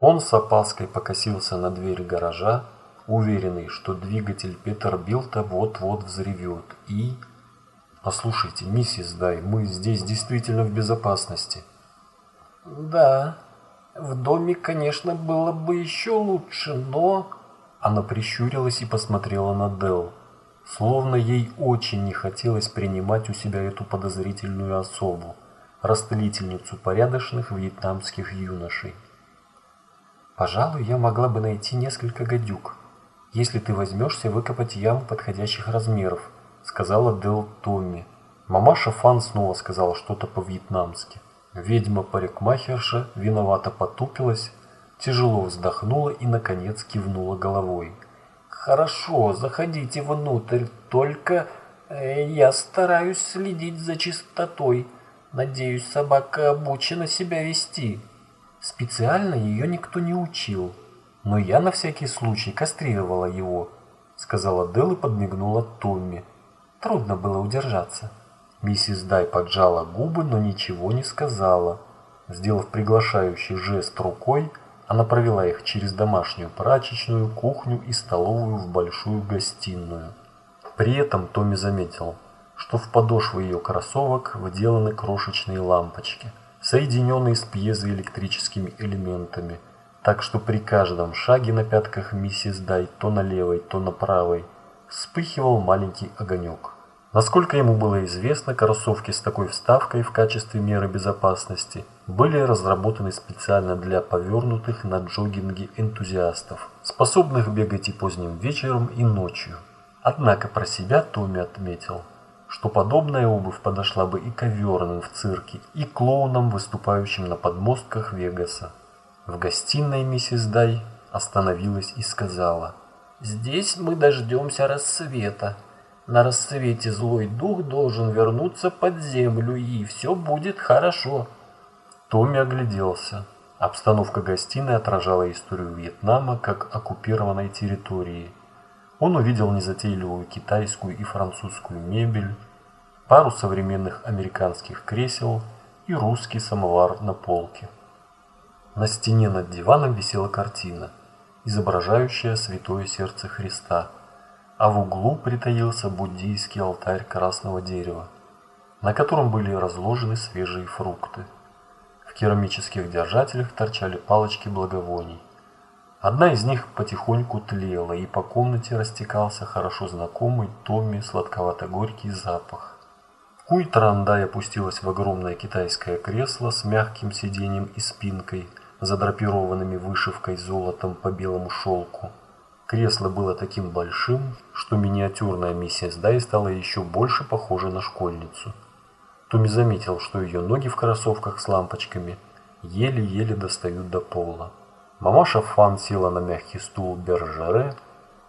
Он с опаской покосился на дверь гаража, уверенный, что двигатель Петербилта вот-вот взревет, и... «Послушайте, миссис Дай, мы здесь действительно в безопасности». «Да, в доме, конечно, было бы еще лучше, но...» Она прищурилась и посмотрела на Дел, словно ей очень не хотелось принимать у себя эту подозрительную особу, растлительницу порядочных вьетнамских юношей. «Пожалуй, я могла бы найти несколько гадюк, если ты возьмешься выкопать яму подходящих размеров», сказала Дел Томми. Мамаша Фан снова сказала что-то по-вьетнамски. Ведьма-парикмахерша виновато потупилась, тяжело вздохнула и, наконец, кивнула головой. «Хорошо, заходите внутрь, только э, я стараюсь следить за чистотой. Надеюсь, собака обучена себя вести». Специально ее никто не учил, но я на всякий случай кастрировала его, сказала Дел и подмигнула Томми. Трудно было удержаться. Миссис Дай поджала губы, но ничего не сказала. Сделав приглашающий жест рукой, она провела их через домашнюю прачечную, кухню и столовую в большую гостиную. При этом Томми заметил, что в подошвы ее кроссовок вделаны крошечные лампочки, соединенные с пьезоэлектрическими элементами, так что при каждом шаге на пятках миссис Дай то на левой, то на правой вспыхивал маленький огонек. Насколько ему было известно, кроссовки с такой вставкой в качестве меры безопасности были разработаны специально для повернутых на джогинге энтузиастов, способных бегать и поздним вечером, и ночью. Однако про себя Томми отметил, что подобная обувь подошла бы и коверным в цирке, и клоунам, выступающим на подмостках Вегаса. В гостиной миссис Дай остановилась и сказала, «Здесь мы дождемся рассвета». На рассвете злой дух должен вернуться под землю, и все будет хорошо. Томми огляделся. Обстановка гостиной отражала историю Вьетнама как оккупированной территории. Он увидел незатейливую китайскую и французскую мебель, пару современных американских кресел и русский самовар на полке. На стене над диваном висела картина, изображающая святое сердце Христа – а в углу притаился буддийский алтарь красного дерева, на котором были разложены свежие фрукты. В керамических держателях торчали палочки благовоний. Одна из них потихоньку тлела, и по комнате растекался хорошо знакомый Томми сладковато-горький запах. Куй Трандай опустилась в огромное китайское кресло с мягким сиденьем и спинкой, задрапированными вышивкой золотом по белому шелку. Кресло было таким большим, что миниатюрная миссис Дай стала еще больше похожа на школьницу. Томми заметил, что ее ноги в кроссовках с лампочками еле-еле достают до пола. Мамаша Фан села на мягкий стул Бержере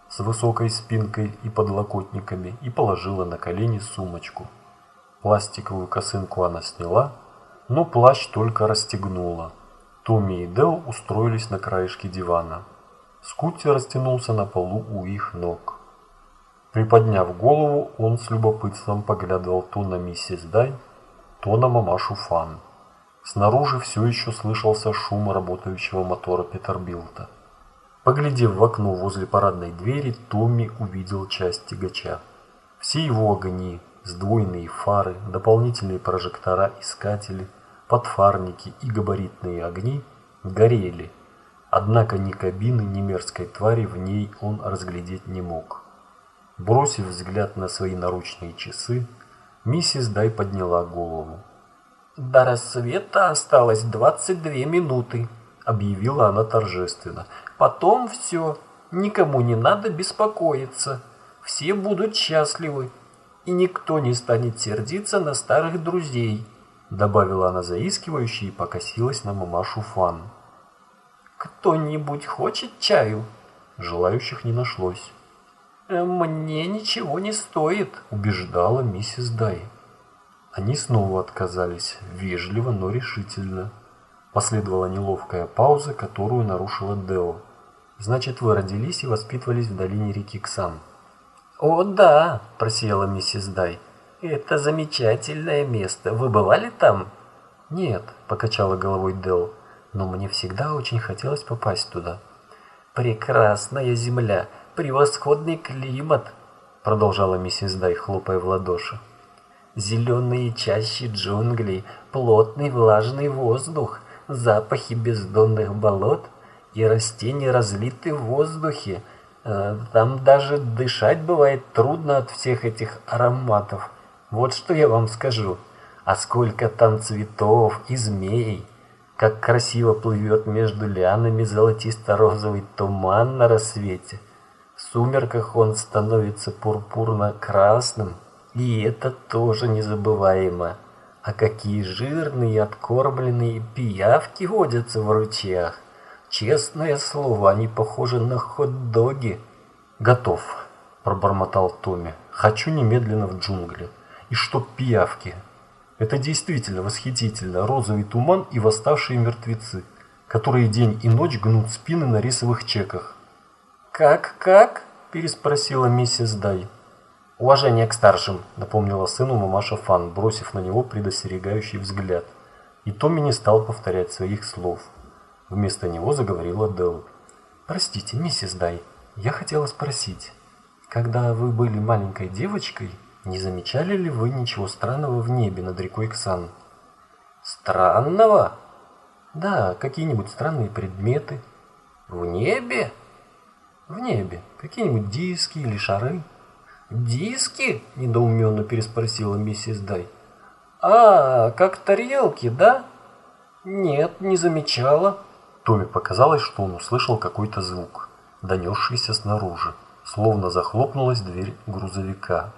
с высокой спинкой и подлокотниками и положила на колени сумочку. Пластиковую косынку она сняла, но плащ только расстегнула. Томми и Дел устроились на краешке дивана. Скутти растянулся на полу у их ног. Приподняв голову, он с любопытством поглядывал то на миссис Дай, то на мамашу Фан. Снаружи все еще слышался шум работающего мотора Петербилта. Поглядев в окно возле парадной двери, Томми увидел часть тягача. Все его огни, сдвоенные фары, дополнительные прожектора-искатели, подфарники и габаритные огни горели – Однако ни кабины, ни мерзкой твари в ней он разглядеть не мог. Бросив взгляд на свои наручные часы, миссис Дай подняла голову. «До рассвета осталось 22 минуты», — объявила она торжественно. «Потом все, никому не надо беспокоиться, все будут счастливы, и никто не станет сердиться на старых друзей», — добавила она заискивающе и покосилась на мамашу Фан. «Кто-нибудь хочет чаю?» Желающих не нашлось. «Э, «Мне ничего не стоит», – убеждала миссис Дай. Они снова отказались, вежливо, но решительно. Последовала неловкая пауза, которую нарушила Део. «Значит, вы родились и воспитывались в долине реки Ксан?» «О, да», – просияла миссис Дай. «Это замечательное место. Вы бывали там?» «Нет», – покачала головой Део. но мне всегда очень хотелось попасть туда. Прекрасная земля, превосходный климат, продолжала миссис Дай, хлопая в ладоши. Зеленые чащи джунглей, плотный влажный воздух, запахи бездонных болот и растения разлиты в воздухе. Э, там даже дышать бывает трудно от всех этих ароматов. Вот что я вам скажу. А сколько там цветов и змей! Как красиво плывет между лианами золотисто-розовый туман на рассвете. В сумерках он становится пурпурно-красным, и это тоже незабываемо. А какие жирные откормленные пиявки водятся в ручьях. Честное слово, они похожи на хот-доги. Готов, пробормотал Томми. Хочу немедленно в джунгли. И чтоб пиявки. Это действительно восхитительно. Розовый туман и восставшие мертвецы, которые день и ночь гнут спины на рисовых чеках. «Как-как?» – переспросила миссис Дай. «Уважение к старшим», – напомнила сыну мамаша Фан, бросив на него предостерегающий взгляд. И Томми не стал повторять своих слов. Вместо него заговорила Делл. «Простите, миссис Дай, я хотела спросить, когда вы были маленькой девочкой, не замечали ли вы ничего странного в небе над рекой Ксан? Странного? Да, какие-нибудь странные предметы. В небе? В небе. Какие-нибудь диски или шары. Диски? Недоуменно переспросила миссис Дай. А, как тарелки, да? Нет, не замечала. Томе показалось, что он услышал какой-то звук, донесшийся снаружи, словно захлопнулась дверь грузовика.